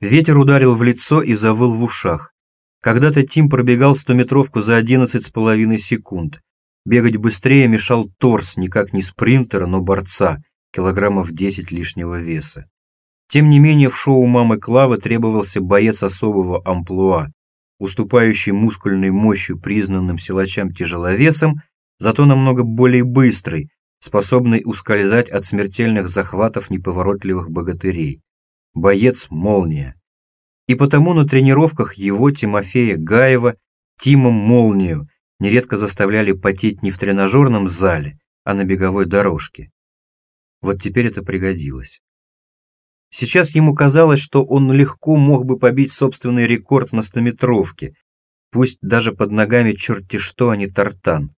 Ветер ударил в лицо и завыл в ушах. Когда-то Тим пробегал стометровку за одиннадцать с половиной секунд. Бегать быстрее мешал торс, никак не спринтера, но борца, килограммов десять лишнего веса. Тем не менее, в шоу мамы Клавы требовался боец особого амплуа, уступающий мускульной мощью признанным силачам-тяжеловесам, зато намного более быстрый, способный ускользать от смертельных захватов неповоротливых богатырей. Боец-молния. И потому на тренировках его, Тимофея Гаева, Тимом Молнию, нередко заставляли потеть не в тренажерном зале, а на беговой дорожке. Вот теперь это пригодилось. Сейчас ему казалось, что он легко мог бы побить собственный рекорд на стометровке, пусть даже под ногами черти что, а не тартан.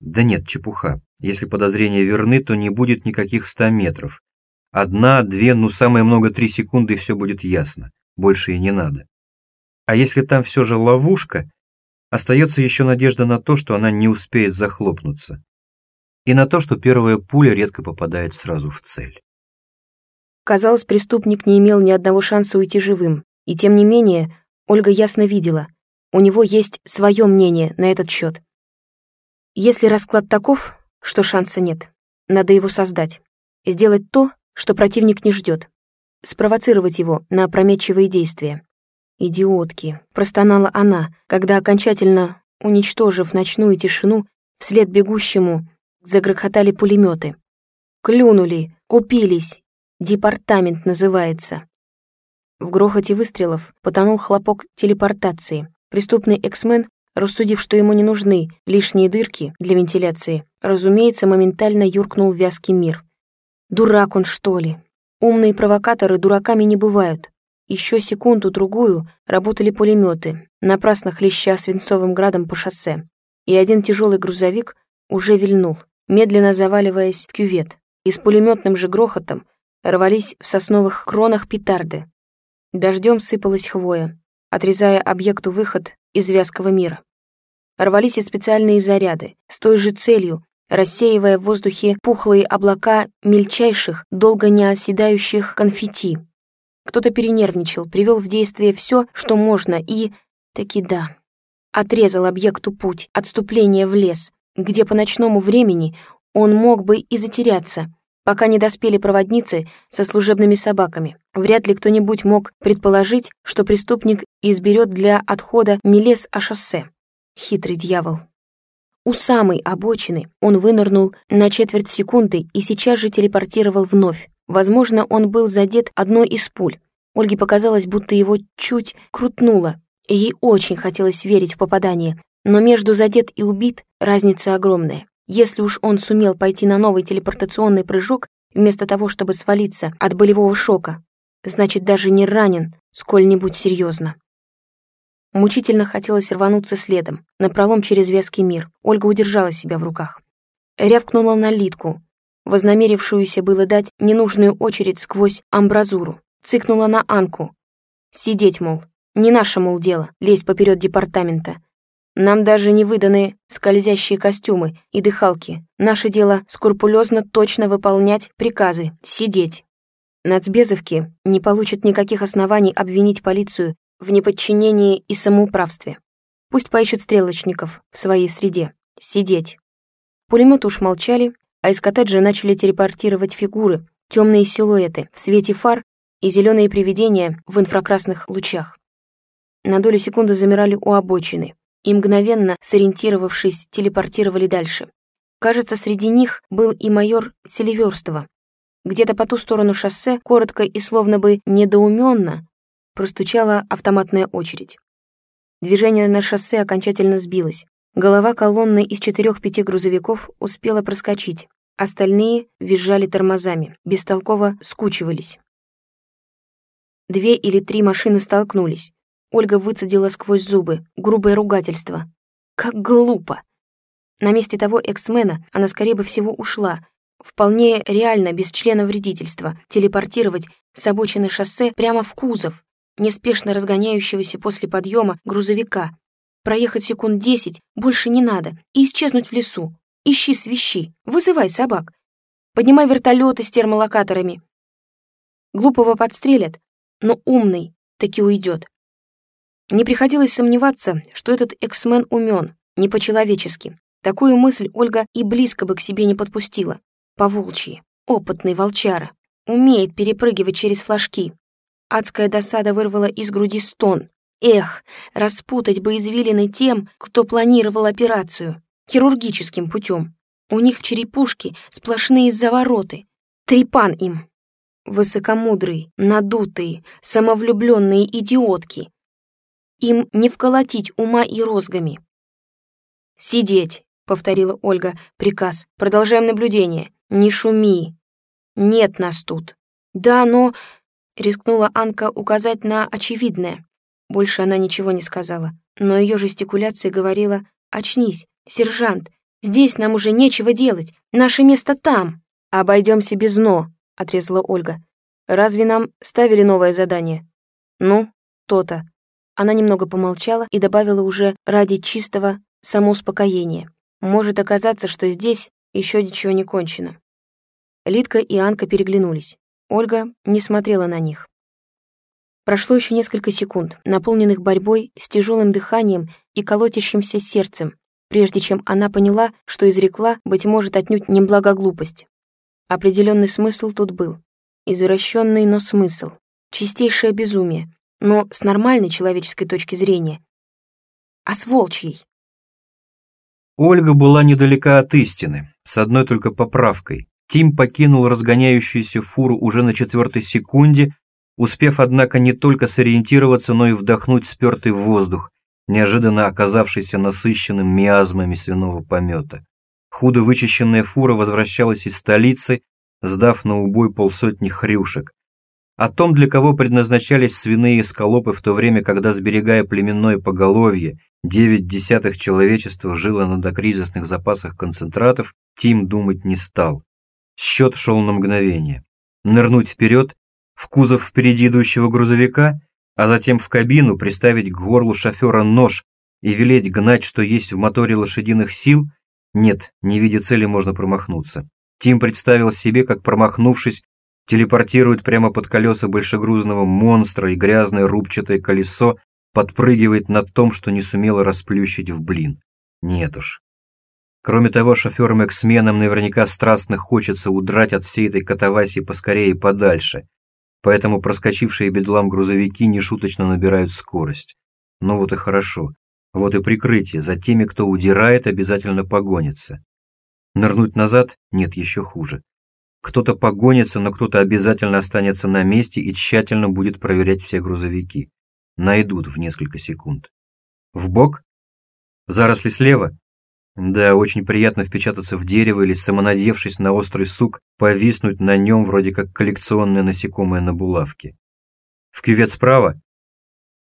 Да нет, чепуха. Если подозрения верны, то не будет никаких ста метров. Одна, две, ну самое много три секунды, и все будет ясно. Больше и не надо. А если там все же ловушка, остается еще надежда на то, что она не успеет захлопнуться. И на то, что первая пуля редко попадает сразу в цель. Казалось, преступник не имел ни одного шанса уйти живым. И тем не менее, Ольга ясно видела, у него есть свое мнение на этот счет. Если расклад таков, что шанса нет, надо его создать. Сделать то, что противник не ждет. Спровоцировать его на опрометчивые действия. «Идиотки», — простонала она, когда, окончательно уничтожив ночную тишину, вслед бегущему загрохотали пулеметы. Клюнули, купились, Департамент называется. В грохоте выстрелов потонул хлопок телепортации. Преступный эксмен, рассудив, что ему не нужны лишние дырки для вентиляции, разумеется, моментально юркнул в вязкий мир. Дурак он, что ли? Умные провокаторы дураками не бывают. Еще секунду-другую работали пулеметы, напрасно хлеща свинцовым градом по шоссе. И один тяжелый грузовик уже вильнул, медленно заваливаясь в кювет. И с пулеметным же грохотом рвались в сосновых кронах петарды. Дождем сыпалась хвоя, отрезая объекту выход из вязкого мира. Рвались и специальные заряды, с той же целью, рассеивая в воздухе пухлые облака мельчайших, долго не оседающих конфетти. Кто-то перенервничал, привел в действие все, что можно, и... таки да. Отрезал объекту путь, отступление в лес, где по ночному времени он мог бы и затеряться, пока не доспели проводницы со служебными собаками. Вряд ли кто-нибудь мог предположить, что преступник изберет для отхода не лес, а шоссе. Хитрый дьявол. У самой обочины он вынырнул на четверть секунды и сейчас же телепортировал вновь. Возможно, он был задет одной из пуль. Ольге показалось, будто его чуть крутнуло, ей очень хотелось верить в попадание, но между задет и убит разница огромная. Если уж он сумел пойти на новый телепортационный прыжок, вместо того, чтобы свалиться от болевого шока, значит, даже не ранен сколь-нибудь серьезно. Мучительно хотелось рвануться следом, напролом через вязкий мир. Ольга удержала себя в руках. Рявкнула на Литку, вознамерившуюся было дать ненужную очередь сквозь амбразуру. Цыкнула на Анку. Сидеть, мол. Не наше, мол, дело, лезть поперед департамента. Нам даже не выданы скользящие костюмы и дыхалки. Наше дело скрупулезно точно выполнять приказы, сидеть. Нацбезовки не получат никаких оснований обвинить полицию в неподчинении и самоуправстве. Пусть поищут стрелочников в своей среде. Сидеть. Пулеметы уж молчали, а из коттеджа начали телепортировать фигуры, темные силуэты в свете фар и зеленые привидения в инфракрасных лучах. На долю секунды замирали у обочины, и, мгновенно сориентировавшись, телепортировали дальше. Кажется, среди них был и майор Селиверстова. Где-то по ту сторону шоссе, коротко и словно бы недоуменно, простучала автоматная очередь. Движение на шоссе окончательно сбилось. Голова колонны из четырех-пяти грузовиков успела проскочить. Остальные визжали тормозами, бестолково скучивались. Две или три машины столкнулись. Ольга выцедила сквозь зубы, грубое ругательство. Как глупо! На месте того эксмена она скорее бы всего ушла. Вполне реально, без члена вредительства, телепортировать с обочины шоссе прямо в кузов, неспешно разгоняющегося после подъема грузовика. Проехать секунд десять, больше не надо, и исчезнуть в лесу. Ищи свищи, вызывай собак. Поднимай вертолеты с термолокаторами. Глупого подстрелят, но умный таки уйдет. Не приходилось сомневаться, что этот эксмен умен, не по-человечески. Такую мысль Ольга и близко бы к себе не подпустила. По-волчьи, опытный волчара, умеет перепрыгивать через флажки. Адская досада вырвала из груди стон. Эх, распутать бы извилины тем, кто планировал операцию, хирургическим путем. У них в черепушке сплошные завороты. Трепан им. Высокомудрые, надутые, самовлюбленные идиотки. Им не вколотить ума и розгами. «Сидеть», — повторила Ольга, приказ. «Продолжаем наблюдение. Не шуми. Нет нас тут». «Да, но...» — рискнула Анка указать на очевидное. Больше она ничего не сказала, но ее жестикуляция говорила «Очнись, сержант, здесь нам уже нечего делать, наше место там». «Обойдемся без «но», — отрезала Ольга. «Разве нам ставили новое задание?» «Ну, то-то». Она немного помолчала и добавила уже ради чистого самоуспокоения. Может оказаться, что здесь еще ничего не кончено. Лидка и Анка переглянулись. Ольга не смотрела на них. Прошло еще несколько секунд, наполненных борьбой с тяжелым дыханием и колотящимся сердцем, прежде чем она поняла, что изрекла, быть может, отнюдь не благоглупость. Определенный смысл тут был. Извращенный, но смысл. Чистейшее безумие. Но с нормальной человеческой точки зрения. А с волчьей? Ольга была недалека от истины, с одной только поправкой. Тим покинул разгоняющуюся фуру уже на четвертой секунде, успев, однако, не только сориентироваться, но и вдохнуть спертый воздух, неожиданно оказавшийся насыщенным миазмами свиного помета. Худо вычищенная фура возвращалась из столицы, сдав на убой полсотни хрюшек. О том, для кого предназначались свиные скалопы в то время, когда, сберегая племенное поголовье, девять десятых человечества жило на докризисных запасах концентратов, Тим думать не стал. Счет шел на мгновение. Нырнуть вперед в кузов впереди идущего грузовика, а затем в кабину приставить к горлу шофера нож и велеть гнать, что есть в моторе лошадиных сил? Нет, не видя цели можно промахнуться. Тим представил себе, как промахнувшись, телепортирует прямо под колеса большегрузного монстра и грязное рубчатое колесо подпрыгивает над том, что не сумело расплющить в блин. Нет уж. Кроме того, шоферам-эксменам наверняка страстно хочется удрать от всей этой катавасии поскорее и подальше, поэтому проскочившие бедлам грузовики нешуточно набирают скорость. Ну вот и хорошо. Вот и прикрытие. За теми, кто удирает, обязательно погонится. Нырнуть назад? Нет, еще хуже. Кто-то погонится, но кто-то обязательно останется на месте и тщательно будет проверять все грузовики. Найдут в несколько секунд. В бок? Заросли слева? Да, очень приятно впечататься в дерево или, самонадевшись на острый сук, повиснуть на нем вроде как коллекционное насекомое на булавке. В кювет справа?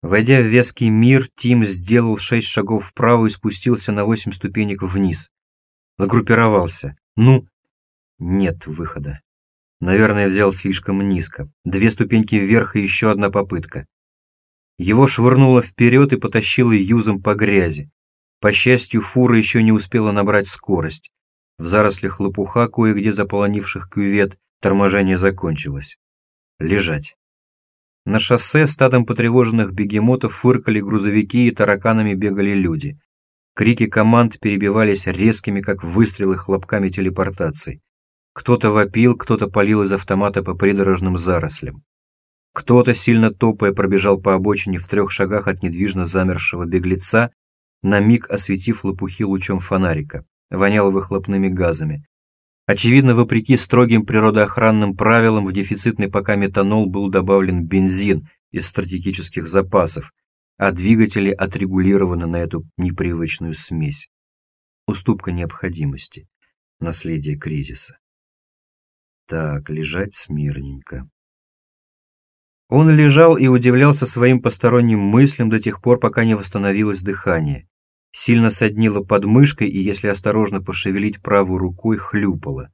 Войдя в вязкий мир, Тим сделал шесть шагов вправо и спустился на восемь ступенек вниз. Загруппировался. Ну? Нет выхода. Наверное, взял слишком низко. Две ступеньки вверх и еще одна попытка. Его швырнуло вперед и потащило юзом по грязи. По счастью, фура еще не успела набрать скорость. В зарослях лопуха, кое-где заполонивших кювет, торможение закончилось. Лежать. На шоссе стадом потревоженных бегемотов фыркали грузовики и тараканами бегали люди. Крики команд перебивались резкими, как выстрелы, хлопками телепортации. Кто-то вопил, кто-то палил из автомата по придорожным зарослям. Кто-то, сильно топая, пробежал по обочине в трех шагах от недвижно замершего беглеца на миг осветив лопухи лучом фонарика, вонял выхлопными газами. Очевидно, вопреки строгим природоохранным правилам, в дефицитный пока метанол был добавлен бензин из стратегических запасов, а двигатели отрегулированы на эту непривычную смесь. Уступка необходимости, наследие кризиса. Так, лежать смирненько. Он лежал и удивлялся своим посторонним мыслям до тех пор, пока не восстановилось дыхание. Сильно соднило подмышкой и, если осторожно пошевелить правой рукой, хлюпало.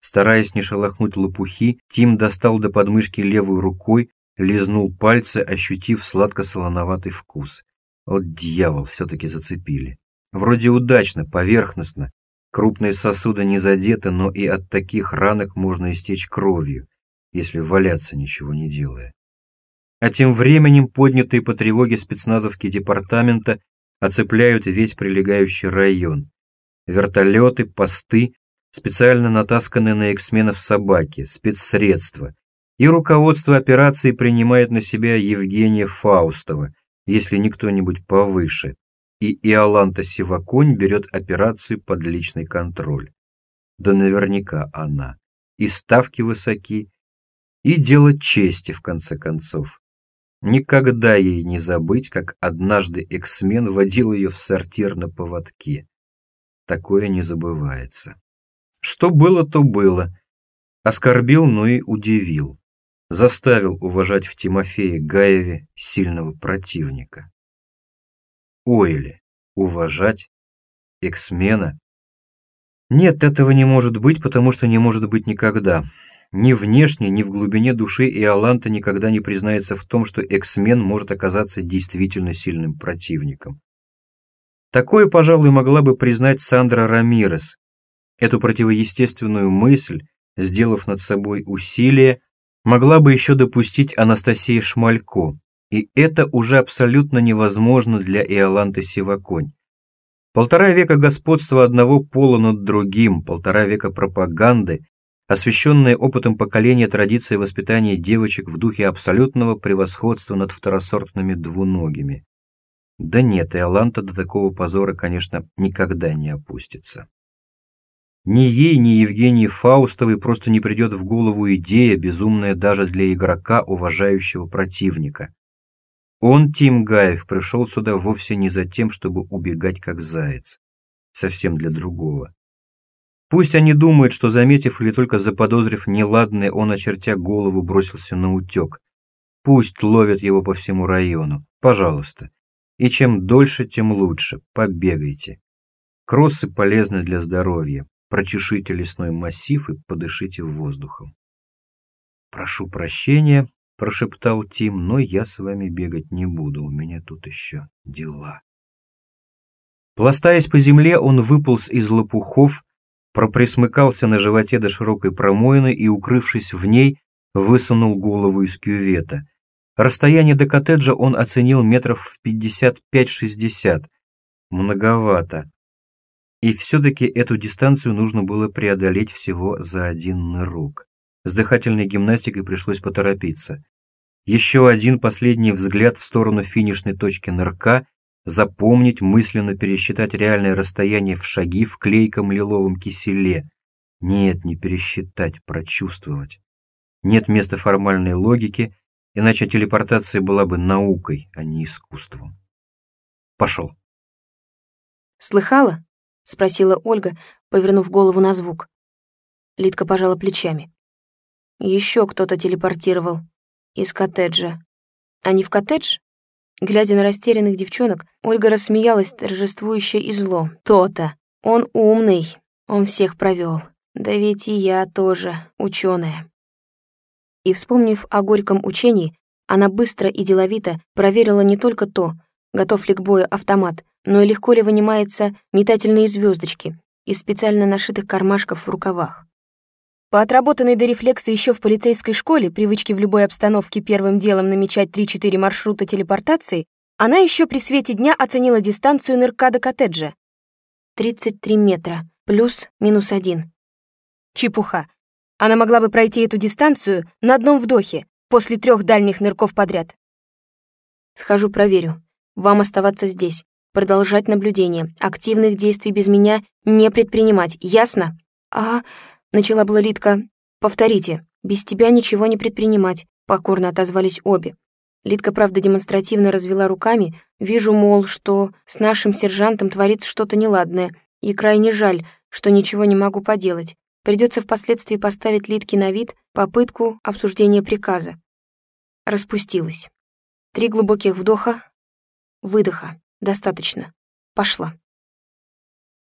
Стараясь не шелохнуть лопухи, Тим достал до подмышки левой рукой, лизнул пальцы, ощутив сладко-солоноватый вкус. Вот дьявол, все-таки зацепили. Вроде удачно, поверхностно. Крупные сосуды не задеты, но и от таких ранок можно истечь кровью, если валяться ничего не делая. А тем временем поднятые по тревоге спецназовки департамента оцепляют весь прилегающий район. Вертолеты, посты, специально натасканные на эксменов собаки, спецсредства. И руководство операции принимает на себя Евгения Фаустова, если не кто-нибудь повыше. И Иоланта Сиваконь берет операцию под личный контроль. Да наверняка она. И ставки высоки, и дело чести, в конце концов. Никогда ей не забыть, как однажды эксмен водил ее в сортир на поводке. Такое не забывается. Что было, то было. Оскорбил, но и удивил. Заставил уважать в Тимофее Гаеве сильного противника. Ойли. Уважать? Эксмена? Нет, этого не может быть, потому что не может быть никогда. Ни внешне, ни в глубине души Иоланта никогда не признается в том, что эксмен может оказаться действительно сильным противником. Такое, пожалуй, могла бы признать Сандра Рамирес. Эту противоестественную мысль, сделав над собой усилие, могла бы еще допустить Анастасия Шмалько, и это уже абсолютно невозможно для Иоланты Сиваконь. Полтора века господства одного пола над другим, полтора века пропаганды, освещенная опытом поколения традиция воспитания девочек в духе абсолютного превосходства над второсортными двуногими. Да нет, и Аланта до такого позора, конечно, никогда не опустится. Ни ей, ни Евгении Фаустовой просто не придет в голову идея, безумная даже для игрока, уважающего противника. Он, Тим Гаев, пришел сюда вовсе не за тем, чтобы убегать как заяц. Совсем для другого. Пусть они думают, что, заметив или только заподозрив неладное, он, очертя голову, бросился на утек. Пусть ловят его по всему району. Пожалуйста. И чем дольше, тем лучше. Побегайте. Кроссы полезны для здоровья. Прочешите лесной массив и подышите воздухом. «Прошу прощения», — прошептал Тим, «но я с вами бегать не буду, у меня тут еще дела». Пластаясь по земле, он выполз из лопухов, проприсмыкался на животе до широкой промоины и, укрывшись в ней, высунул голову из кювета. Расстояние до коттеджа он оценил метров в 55-60. Многовато. И все-таки эту дистанцию нужно было преодолеть всего за один нырок. С дыхательной гимнастикой пришлось поторопиться. Еще один последний взгляд в сторону финишной точки нырка, запомнить, мысленно пересчитать реальное расстояние в шаги в клейком лиловом киселе. Нет, не пересчитать, прочувствовать. Нет места формальной логике, иначе телепортация была бы наукой, а не искусством. Пошел. «Слыхала?» — спросила Ольга, повернув голову на звук. Лидка пожала плечами. Еще кто-то телепортировал. Из коттеджа. Они в коттедж? Глядя на растерянных девчонок, Ольга рассмеялась торжествующе и зло. То-то. Он умный. Он всех провел. Да ведь и я тоже ученая. И, вспомнив о горьком учении, она быстро и деловито проверила не только то, готов ли к бою автомат, но и легко ли вынимаются метательные звездочки из специально нашитых кармашков в рукавах. По отработанной до рефлекса еще в полицейской школе привычке в любой обстановке первым делом намечать 3-4 маршрута телепортации, она еще при свете дня оценила дистанцию нырка до коттеджа. 33 метра, плюс-минус один. Чепуха. Она могла бы пройти эту дистанцию на одном вдохе, после трех дальних нырков подряд. Схожу проверю. Вам оставаться здесь, продолжать наблюдение, активных действий без меня не предпринимать, ясно? А... Начала была Литка. «Повторите. Без тебя ничего не предпринимать», — покорно отозвались обе. Литка, правда, демонстративно развела руками. Вижу, мол, что с нашим сержантом творится что-то неладное, и крайне жаль, что ничего не могу поделать. Придется впоследствии поставить Литке на вид попытку обсуждения приказа. Распустилась. Три глубоких вдоха, выдоха. Достаточно. Пошла.